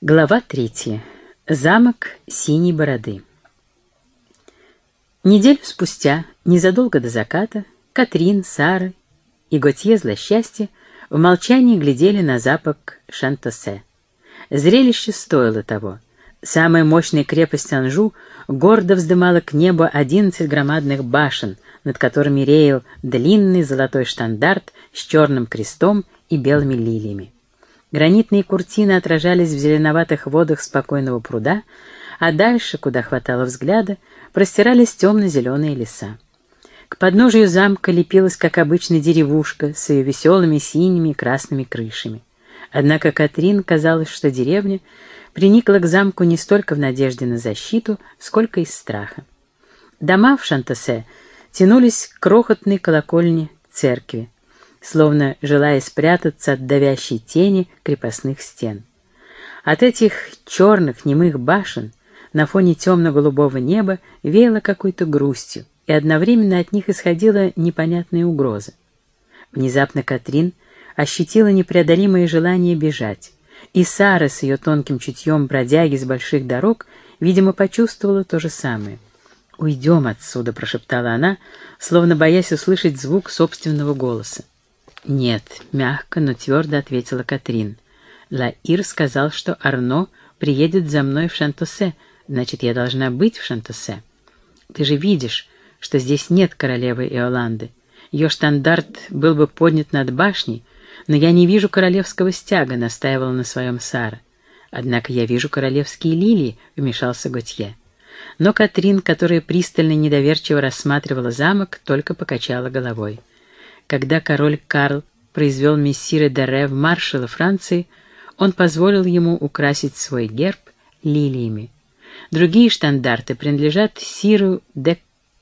Глава третья. Замок Синей Бороды. Неделю спустя, незадолго до заката, Катрин, Сара и Готье Злосчастье в молчании глядели на запах Шантосе. Зрелище стоило того. Самая мощная крепость Анжу гордо вздымала к небу одиннадцать громадных башен, над которыми реял длинный золотой штандарт с черным крестом и белыми лилиями. Гранитные куртины отражались в зеленоватых водах спокойного пруда, а дальше, куда хватало взгляда, простирались темно-зеленые леса. К подножию замка лепилась, как обычно, деревушка с ее веселыми синими и красными крышами. Однако Катрин казалось, что деревня приникла к замку не столько в надежде на защиту, сколько из страха. Дома в Шантасе тянулись к крохотной колокольне церкви, словно желая спрятаться от давящей тени крепостных стен. От этих черных немых башен на фоне темно-голубого неба веяло какой-то грустью, и одновременно от них исходила непонятная угроза. Внезапно Катрин ощутила непреодолимое желание бежать, и Сара с ее тонким чутьем бродяги с больших дорог, видимо, почувствовала то же самое. «Уйдем отсюда», — прошептала она, словно боясь услышать звук собственного голоса. «Нет», — мягко, но твердо ответила Катрин. «Лаир сказал, что Арно приедет за мной в Шантосе, значит, я должна быть в Шантосе. Ты же видишь, что здесь нет королевы Иоланды. Ее штандарт был бы поднят над башней, но я не вижу королевского стяга», — настаивала на своем Сара. «Однако я вижу королевские лилии», — вмешался Готье. Но Катрин, которая пристально недоверчиво рассматривала замок, только покачала головой. Когда король Карл произвел мессира Дере в маршала Франции, он позволил ему украсить свой герб лилиями. Другие штандарты принадлежат Сиру де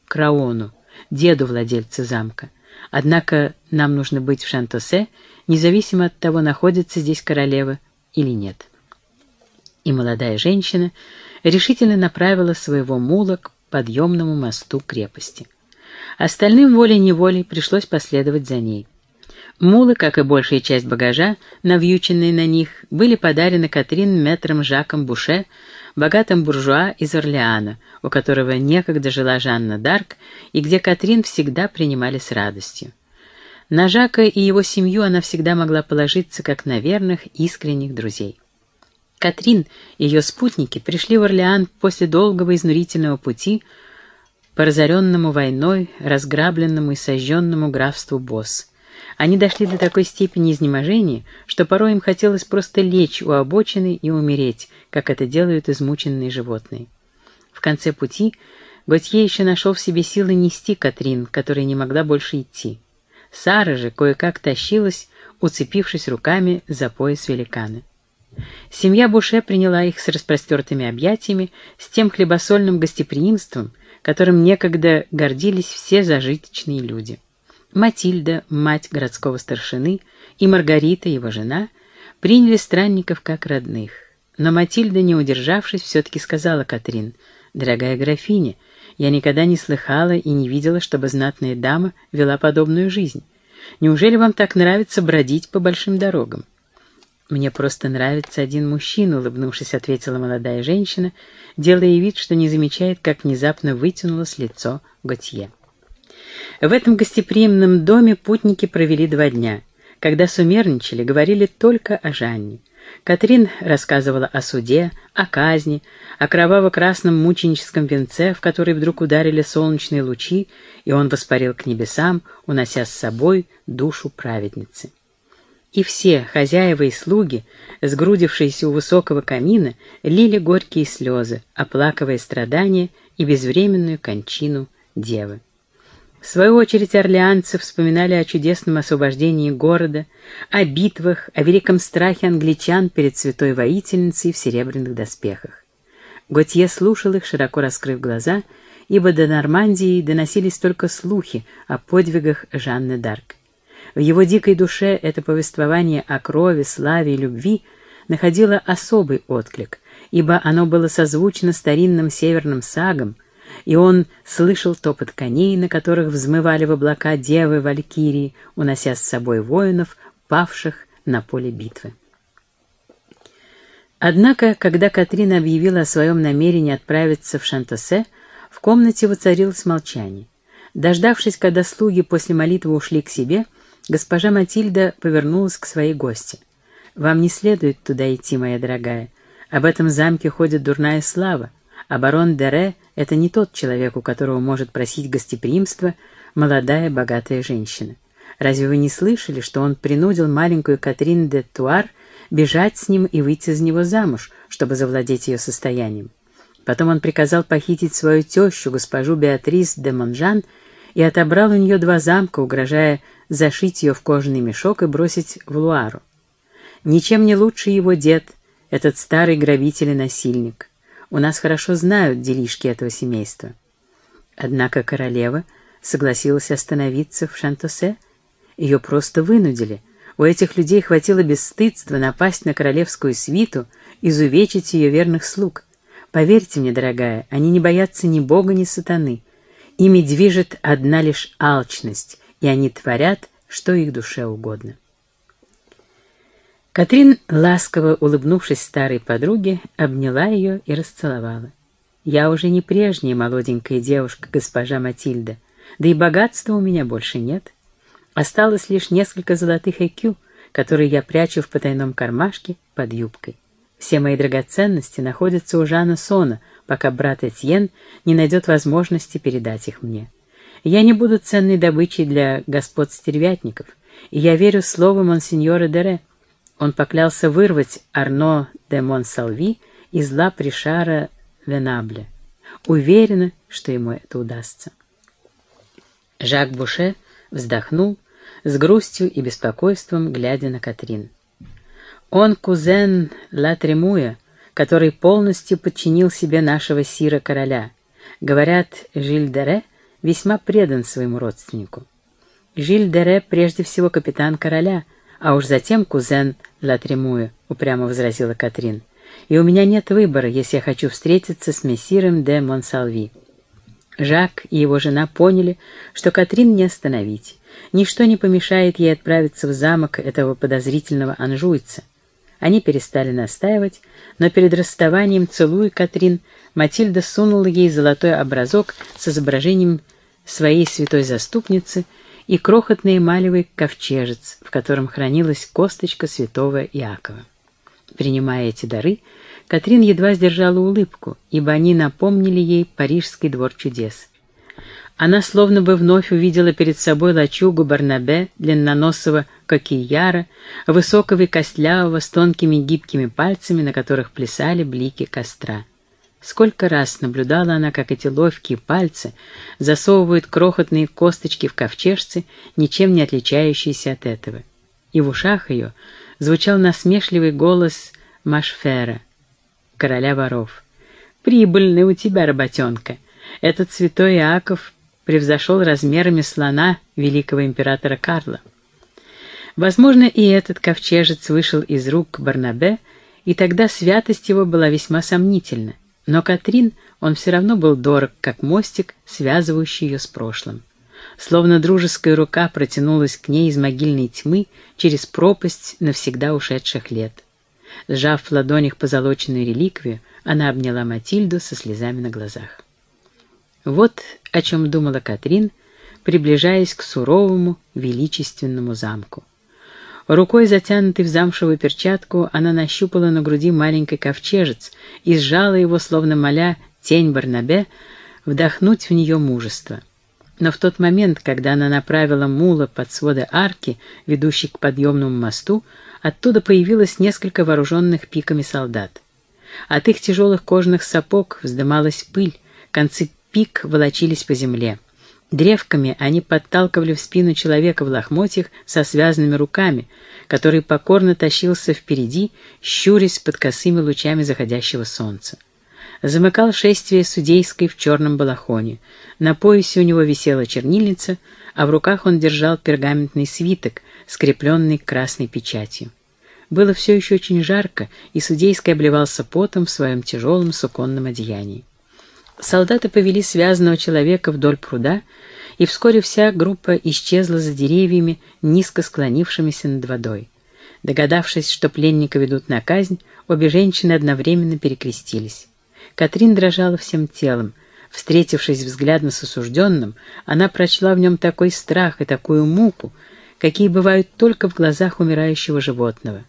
Краону, деду владельца замка. Однако нам нужно быть в Шантосе, независимо от того, находится здесь королева или нет. И молодая женщина решительно направила своего мула к подъемному мосту крепости. Остальным волей-неволей пришлось последовать за ней. Мулы, как и большая часть багажа, навьюченные на них, были подарены Катрин метром Жаком Буше, богатым буржуа из Орлеана, у которого некогда жила Жанна Дарк, и где Катрин всегда принимали с радостью. На Жака и его семью она всегда могла положиться как на верных, искренних друзей. Катрин и ее спутники пришли в Орлеан после долгого изнурительного пути, по разоренному войной, разграбленному и сожженному графству Босс. Они дошли до такой степени изнеможения, что порой им хотелось просто лечь у обочины и умереть, как это делают измученные животные. В конце пути Готье еще нашел в себе силы нести Катрин, которая не могла больше идти. Сара же кое-как тащилась, уцепившись руками за пояс великана. Семья Буше приняла их с распростертыми объятиями, с тем хлебосольным гостеприимством, которым некогда гордились все зажиточные люди. Матильда, мать городского старшины, и Маргарита, его жена, приняли странников как родных. Но Матильда, не удержавшись, все-таки сказала Катрин, «Дорогая графиня, я никогда не слыхала и не видела, чтобы знатная дама вела подобную жизнь. Неужели вам так нравится бродить по большим дорогам?» «Мне просто нравится один мужчина», — улыбнувшись, ответила молодая женщина, делая вид, что не замечает, как внезапно вытянулось лицо Готье. В этом гостеприимном доме путники провели два дня. Когда сумерничали, говорили только о Жанне. Катрин рассказывала о суде, о казни, о кроваво-красном мученическом венце, в который вдруг ударили солнечные лучи, и он воспарил к небесам, унося с собой душу праведницы. И все, хозяева и слуги, сгрудившиеся у высокого камина, лили горькие слезы, оплакивая страдания и безвременную кончину девы. В свою очередь орлеанцы вспоминали о чудесном освобождении города, о битвах, о великом страхе англичан перед святой воительницей в серебряных доспехах. Готье слушал их, широко раскрыв глаза, ибо до Нормандии доносились только слухи о подвигах Жанны Д'Арк. В его дикой душе это повествование о крови, славе и любви находило особый отклик, ибо оно было созвучно старинным северным сагам, и он слышал топот коней, на которых взмывали в облака девы Валькирии, унося с собой воинов, павших на поле битвы. Однако, когда Катрина объявила о своем намерении отправиться в Шантосе, в комнате воцарилось молчание. Дождавшись, когда слуги после молитвы ушли к себе, госпожа Матильда повернулась к своей гости. «Вам не следует туда идти, моя дорогая. Об этом замке ходит дурная слава, а барон Дере — это не тот человек, у которого может просить гостеприимства молодая богатая женщина. Разве вы не слышали, что он принудил маленькую Катрин де Туар бежать с ним и выйти за него замуж, чтобы завладеть ее состоянием? Потом он приказал похитить свою тещу, госпожу Беатрис де Монжан, и отобрал у нее два замка, угрожая зашить ее в кожаный мешок и бросить в Луару. Ничем не лучше его дед, этот старый грабитель и насильник. У нас хорошо знают делишки этого семейства. Однако королева согласилась остановиться в Шантосе. Ее просто вынудили. У этих людей хватило бесстыдства напасть на королевскую свиту, изувечить ее верных слуг. Поверьте мне, дорогая, они не боятся ни бога, ни сатаны. Ими движет одна лишь алчность, и они творят, что их душе угодно. Катрин, ласково улыбнувшись старой подруге, обняла ее и расцеловала. «Я уже не прежняя молоденькая девушка, госпожа Матильда, да и богатства у меня больше нет. Осталось лишь несколько золотых ЭКЮ, которые я прячу в потайном кармашке под юбкой. Все мои драгоценности находятся у Жана Сона, пока брат Этьен не найдет возможности передать их мне. Я не буду ценной добычей для господ стервятников, и я верю слову монсеньора Дере. Он поклялся вырвать Арно де Монсалви из лап Ришара Венабля. Уверена, что ему это удастся. Жак Буше вздохнул с грустью и беспокойством, глядя на Катрин. Он кузен Ла Тремуя, который полностью подчинил себе нашего сира-короля. Говорят, Жиль-Дере весьма предан своему родственнику. Жиль-Дере прежде всего капитан короля, а уж затем кузен Латремуя, упрямо возразила Катрин. И у меня нет выбора, если я хочу встретиться с мессиром де Монсалви. Жак и его жена поняли, что Катрин не остановить. Ничто не помешает ей отправиться в замок этого подозрительного анжуйца — они перестали настаивать, но перед расставанием, целуя Катрин, Матильда сунула ей золотой образок с изображением своей святой заступницы и крохотный эмалевый ковчежец, в котором хранилась косточка святого Иакова. Принимая эти дары, Катрин едва сдержала улыбку, ибо они напомнили ей парижский двор чудес. Она словно бы вновь увидела перед собой лачугу Барнабе, длинноносого кокияра, высокого и костлявого, с тонкими гибкими пальцами, на которых плясали блики костра. Сколько раз наблюдала она, как эти ловкие пальцы засовывают крохотные косточки в ковчежцы, ничем не отличающиеся от этого. И в ушах ее звучал насмешливый голос Машфера, короля воров. «Прибыльный у тебя работенка. Этот святой Иаков превзошел размерами слона великого императора Карла. Возможно, и этот ковчежец вышел из рук Барнабе, и тогда святость его была весьма сомнительна, но Катрин он все равно был дорог, как мостик, связывающий ее с прошлым. Словно дружеская рука протянулась к ней из могильной тьмы через пропасть навсегда ушедших лет. Сжав в ладонях позолоченную реликвию, она обняла Матильду со слезами на глазах. Вот о чем думала Катрин, приближаясь к суровому, величественному замку. Рукой, затянутой в замшевую перчатку, она нащупала на груди маленький ковчежец и сжала его, словно моля тень Барнабе, вдохнуть в нее мужество. Но в тот момент, когда она направила мула под своды арки, ведущей к подъемному мосту, оттуда появилось несколько вооруженных пиками солдат. От их тяжелых кожаных сапог вздымалась пыль, концы пик волочились по земле. Древками они подталкивали в спину человека в лохмотьях со связанными руками, который покорно тащился впереди, щурясь под косыми лучами заходящего солнца. Замыкал шествие судейской в черном балахоне. На поясе у него висела чернильница, а в руках он держал пергаментный свиток, скрепленный красной печатью. Было все еще очень жарко, и судейский обливался потом в своем тяжелом суконном одеянии. Солдаты повели связанного человека вдоль пруда, и вскоре вся группа исчезла за деревьями, низко склонившимися над водой. Догадавшись, что пленника ведут на казнь, обе женщины одновременно перекрестились. Катрин дрожала всем телом. Встретившись взглядом с осужденным, она прочла в нем такой страх и такую муку, какие бывают только в глазах умирающего животного.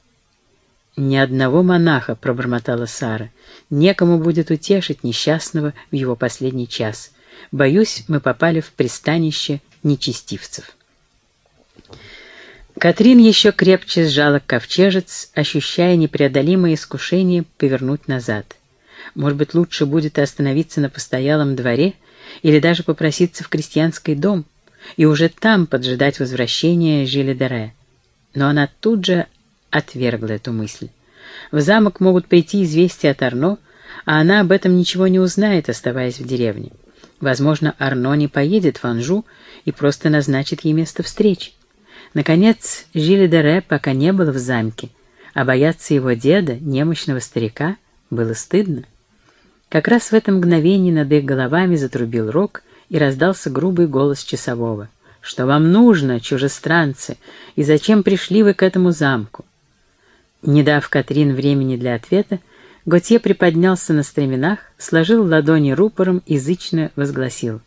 «Ни одного монаха», — пробормотала Сара, — «некому будет утешить несчастного в его последний час. Боюсь, мы попали в пристанище нечестивцев». Катрин еще крепче сжала ковчежец, ощущая непреодолимое искушение повернуть назад. Может быть, лучше будет остановиться на постоялом дворе или даже попроситься в крестьянский дом и уже там поджидать возвращения Жилидере. Но она тут же отвергла эту мысль. В замок могут прийти известия от Арно, а она об этом ничего не узнает, оставаясь в деревне. Возможно, Арно не поедет в Анжу и просто назначит ей место встречи. Наконец, Жили Дере пока не было в замке, а бояться его деда, немощного старика, было стыдно. Как раз в это мгновение над их головами затрубил рог и раздался грубый голос часового. «Что вам нужно, чужестранцы, и зачем пришли вы к этому замку?» Не дав Катрин времени для ответа, Готье приподнялся на стременах, сложил ладони рупором и зычно возгласил.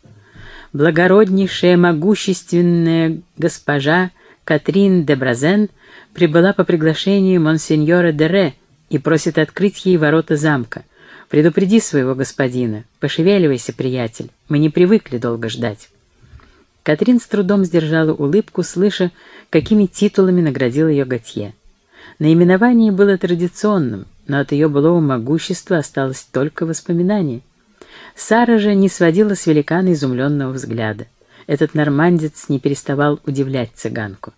«Благороднейшая, могущественная госпожа Катрин де Бразен прибыла по приглашению монсеньора Дере и просит открыть ей ворота замка. Предупреди своего господина. Пошевеливайся, приятель. Мы не привыкли долго ждать. Катрин с трудом сдержала улыбку, слыша, какими титулами наградил ее Готье. Наименование было традиционным, но от ее былого могущества осталось только воспоминание. Сара же не сводила с великана изумленного взгляда. Этот нормандец не переставал удивлять цыганку.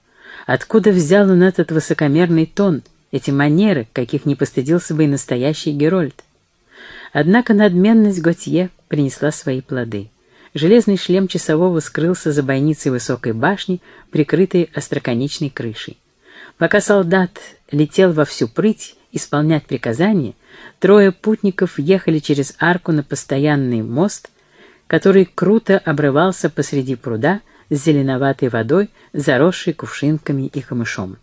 Откуда взял он этот высокомерный тон, эти манеры, каких не постыдился бы и настоящий Герольд? Однако надменность Готье принесла свои плоды. Железный шлем часового скрылся за бойницей высокой башни, прикрытой остроконечной крышей. Пока солдат летел во всю прыть исполнять приказания, трое путников ехали через арку на постоянный мост, который круто обрывался посреди пруда с зеленоватой водой, заросшей кувшинками и камышом.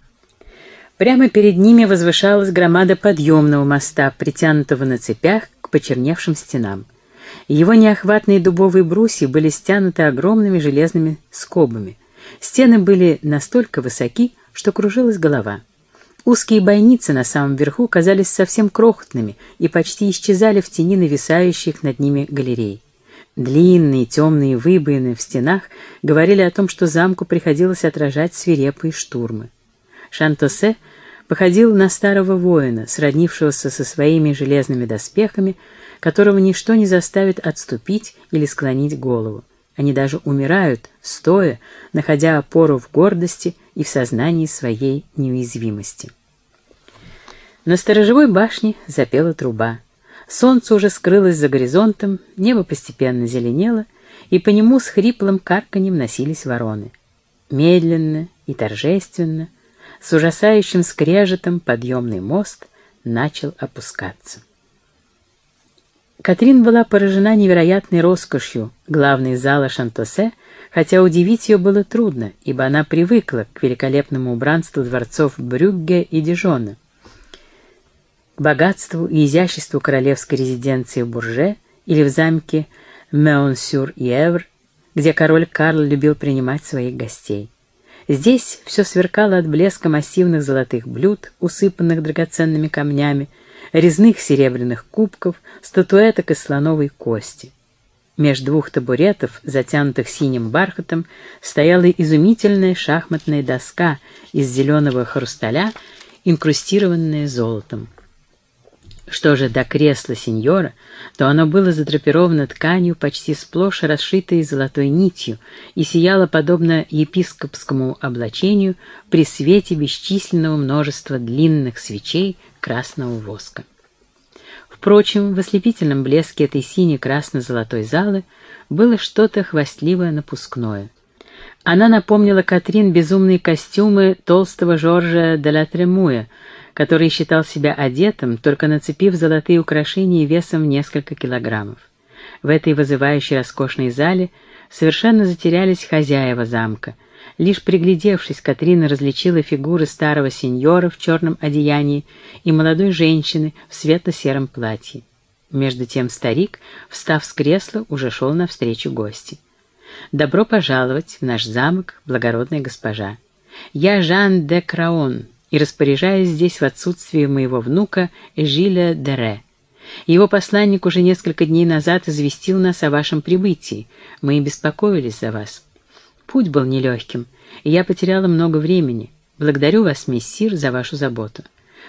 Прямо перед ними возвышалась громада подъемного моста, притянутого на цепях к почерневшим стенам. Его неохватные дубовые брусья были стянуты огромными железными скобами. Стены были настолько высоки, что кружилась голова. Узкие бойницы на самом верху казались совсем крохотными и почти исчезали в тени нависающих над ними галерей. Длинные темные выбоины в стенах говорили о том, что замку приходилось отражать свирепые штурмы. Шантосе походил на старого воина, сроднившегося со своими железными доспехами, которого ничто не заставит отступить или склонить голову. Они даже умирают, стоя, находя опору в гордости и в сознании своей неуязвимости. На сторожевой башне запела труба. Солнце уже скрылось за горизонтом, небо постепенно зеленело, и по нему с хриплым карканьем носились вороны. Медленно и торжественно, с ужасающим скрежетом подъемный мост начал опускаться. Катрин была поражена невероятной роскошью главной зала Шантосе, хотя удивить ее было трудно, ибо она привыкла к великолепному убранству дворцов Брюгге и Дижона, к богатству и изяществу королевской резиденции в Бурже или в замке Меон-сюр-Евр, где король Карл любил принимать своих гостей. Здесь все сверкало от блеска массивных золотых блюд, усыпанных драгоценными камнями, резных серебряных кубков, статуэток из слоновой кости. Меж двух табуретов, затянутых синим бархатом, стояла изумительная шахматная доска из зеленого хрусталя, инкрустированная золотом. Что же до кресла сеньора, то оно было задрапировано тканью, почти сплошь расшитой золотой нитью, и сияло подобно епископскому облачению при свете бесчисленного множества длинных свечей красного воска. Впрочем, в ослепительном блеске этой сине-красно-золотой залы было что-то хвастливое напускное. Она напомнила Катрин безумные костюмы толстого Жоржа де ла Тремуя, который считал себя одетым, только нацепив золотые украшения весом в несколько килограммов. В этой вызывающей роскошной зале совершенно затерялись хозяева замка, Лишь приглядевшись, Катрина различила фигуры старого сеньора в черном одеянии и молодой женщины в светло-сером платье. Между тем старик, встав с кресла, уже шел навстречу гости. «Добро пожаловать в наш замок, благородная госпожа. Я Жан де Краон и распоряжаюсь здесь в отсутствие моего внука Жиля Дере. Его посланник уже несколько дней назад известил нас о вашем прибытии. Мы и беспокоились за вас. Путь был нелегким, и я потеряла много времени. Благодарю вас, мессир, за вашу заботу».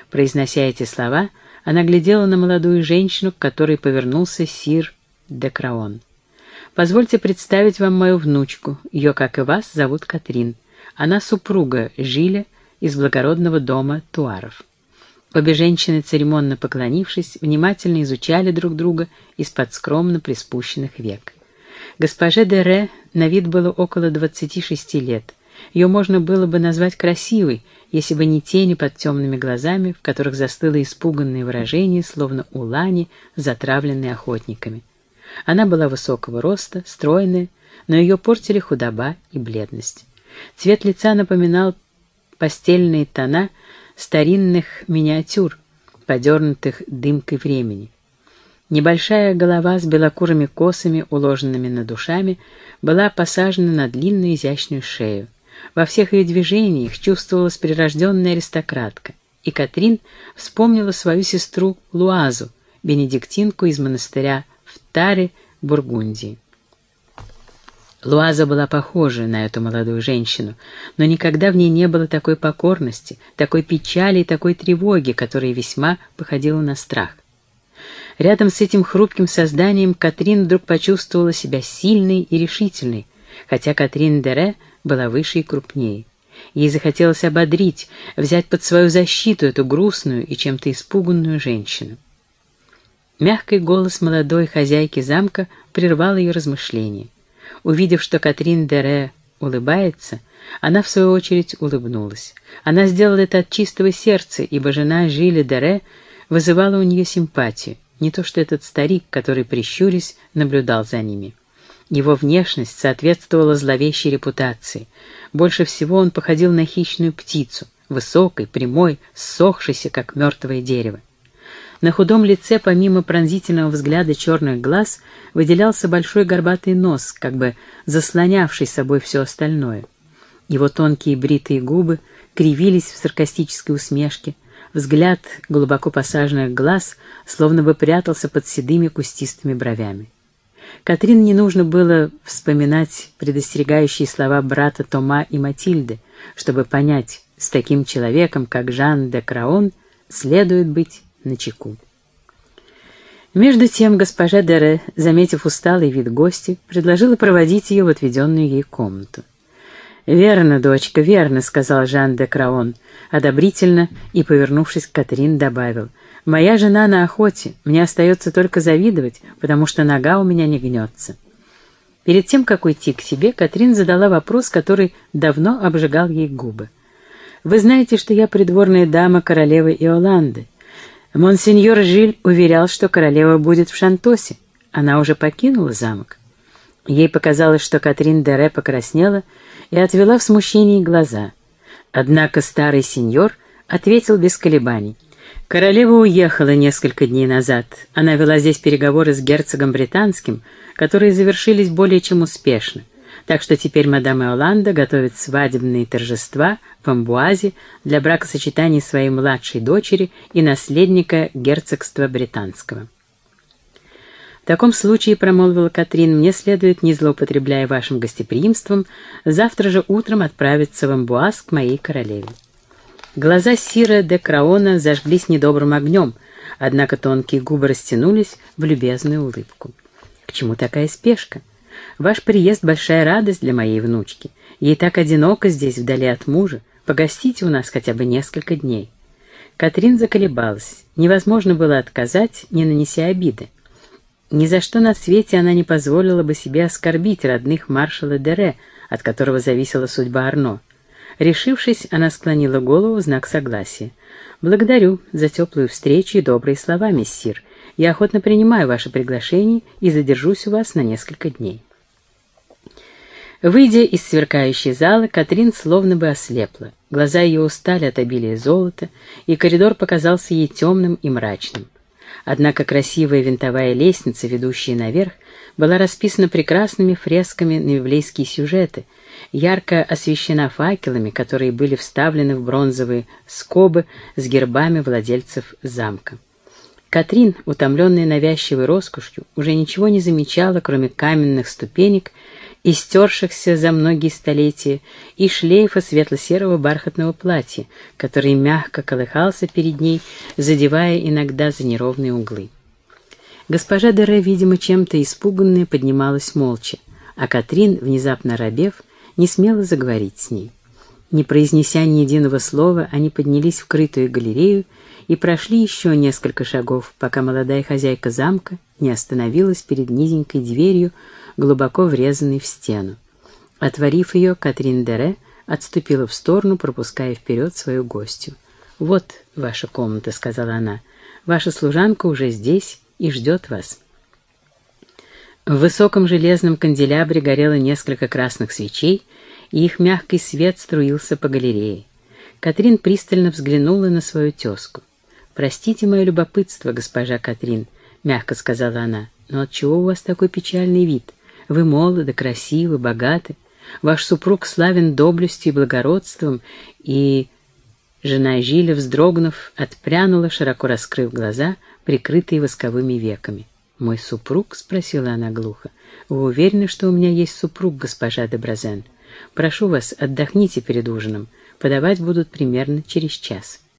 Произнося эти слова, она глядела на молодую женщину, к которой повернулся сир де Краон. «Позвольте представить вам мою внучку. Ее, как и вас, зовут Катрин. Она супруга Жиля из благородного дома Туаров». Обе женщины, церемонно поклонившись, внимательно изучали друг друга из-под скромно приспущенных век. Госпоже Дере на вид было около 26 лет. Ее можно было бы назвать красивой, если бы не тени под темными глазами, в которых застыло испуганное выражение, словно у лани, затравленной охотниками. Она была высокого роста, стройная, но ее портили худоба и бледность. Цвет лица напоминал постельные тона старинных миниатюр, подернутых дымкой времени. Небольшая голова с белокурыми косами, уложенными над ушами, была посажена на длинную изящную шею. Во всех ее движениях чувствовалась прирожденная аристократка, и Катрин вспомнила свою сестру Луазу, бенедиктинку из монастыря в Таре, Бургундии. Луаза была похожа на эту молодую женщину, но никогда в ней не было такой покорности, такой печали и такой тревоги, которая весьма походила на страх. Рядом с этим хрупким созданием Катрин вдруг почувствовала себя сильной и решительной, хотя Катрин Дере была выше и крупнее. Ей захотелось ободрить, взять под свою защиту эту грустную и чем-то испуганную женщину. Мягкий голос молодой хозяйки замка прервал ее размышления. Увидев, что Катрин Дере улыбается, она в свою очередь улыбнулась. Она сделала это от чистого сердца, ибо жена Жиля Дере вызывала у нее симпатию, не то что этот старик, который, прищурясь, наблюдал за ними. Его внешность соответствовала зловещей репутации. Больше всего он походил на хищную птицу, высокой, прямой, ссохшейся, как мертвое дерево. На худом лице, помимо пронзительного взгляда черных глаз, выделялся большой горбатый нос, как бы заслонявший собой все остальное. Его тонкие бритые губы кривились в саркастической усмешке, взгляд глубоко посаженных глаз словно бы прятался под седыми кустистыми бровями. Катрин не нужно было вспоминать предостерегающие слова брата Тома и Матильды, чтобы понять, с таким человеком, как Жан де Краон, следует быть начеку. Между тем госпожа Дере, заметив усталый вид гости, предложила проводить ее в отведенную ей комнату. «Верно, дочка, верно», — сказал Жан де Краон, одобрительно и, повернувшись к Катрин, добавил — Моя жена на охоте, мне остается только завидовать, потому что нога у меня не гнется. Перед тем, как уйти к себе, Катрин задала вопрос, который давно обжигал ей губы. «Вы знаете, что я придворная дама королевы Иоланды. Монсеньор Жиль уверял, что королева будет в Шантосе. Она уже покинула замок». Ей показалось, что Катрин Дере покраснела и отвела в смущении глаза. Однако старый сеньор ответил без колебаний — Королева уехала несколько дней назад. Она вела здесь переговоры с герцогом британским, которые завершились более чем успешно. Так что теперь мадам Иоланда готовит свадебные торжества в Амбуазе для бракосочетания своей младшей дочери и наследника герцогства британского. «В таком случае, — промолвила Катрин, — мне следует, не злоупотребляя вашим гостеприимством, завтра же утром отправиться в Амбуаз к моей королеве». Глаза Сира де Краона зажглись недобрым огнем, однако тонкие губы растянулись в любезную улыбку. «К чему такая спешка? Ваш приезд — большая радость для моей внучки. Ей так одиноко здесь, вдали от мужа. Погостите у нас хотя бы несколько дней». Катрин заколебалась. Невозможно было отказать, не нанеся обиды. Ни за что на свете она не позволила бы себе оскорбить родных маршала Дере, от которого зависела судьба Арно. Решившись, она склонила голову в знак согласия. «Благодарю за теплую встречу и добрые слова, мессир. Я охотно принимаю ваше приглашение и задержусь у вас на несколько дней». Выйдя из сверкающей залы, Катрин словно бы ослепла. Глаза ее устали от обилия золота, и коридор показался ей темным и мрачным. Однако красивая винтовая лестница, ведущая наверх, была расписана прекрасными фресками на библейские сюжеты, ярко освещена факелами, которые были вставлены в бронзовые скобы с гербами владельцев замка. Катрин, утомленная навязчивой роскошью, уже ничего не замечала, кроме каменных ступенек, истершихся за многие столетия, и шлейфа светло-серого бархатного платья, который мягко колыхался перед ней, задевая иногда за неровные углы. Госпожа Дере, видимо, чем-то испуганная, поднималась молча, а Катрин, внезапно робев, не смела заговорить с ней. Не произнеся ни единого слова, они поднялись в крытую галерею и прошли еще несколько шагов, пока молодая хозяйка замка не остановилась перед низенькой дверью, глубоко врезанной в стену. Отворив ее, Катрин Дере отступила в сторону, пропуская вперед свою гостью. «Вот ваша комната», — сказала она. «Ваша служанка уже здесь и ждет вас». В высоком железном канделябре горело несколько красных свечей, и их мягкий свет струился по галерее. Катрин пристально взглянула на свою тезку. «Простите мое любопытство, госпожа Катрин», — мягко сказала она, — «но отчего у вас такой печальный вид? Вы молоды, красивы, богаты. Ваш супруг славен доблестью и благородством, и...» Жена Жиля, вздрогнув, отпрянула, широко раскрыв глаза, прикрытые восковыми веками. «Мой супруг?» — спросила она глухо. «Вы уверены, что у меня есть супруг, госпожа де Бразен? Прошу вас, отдохните перед ужином. Подавать будут примерно через час».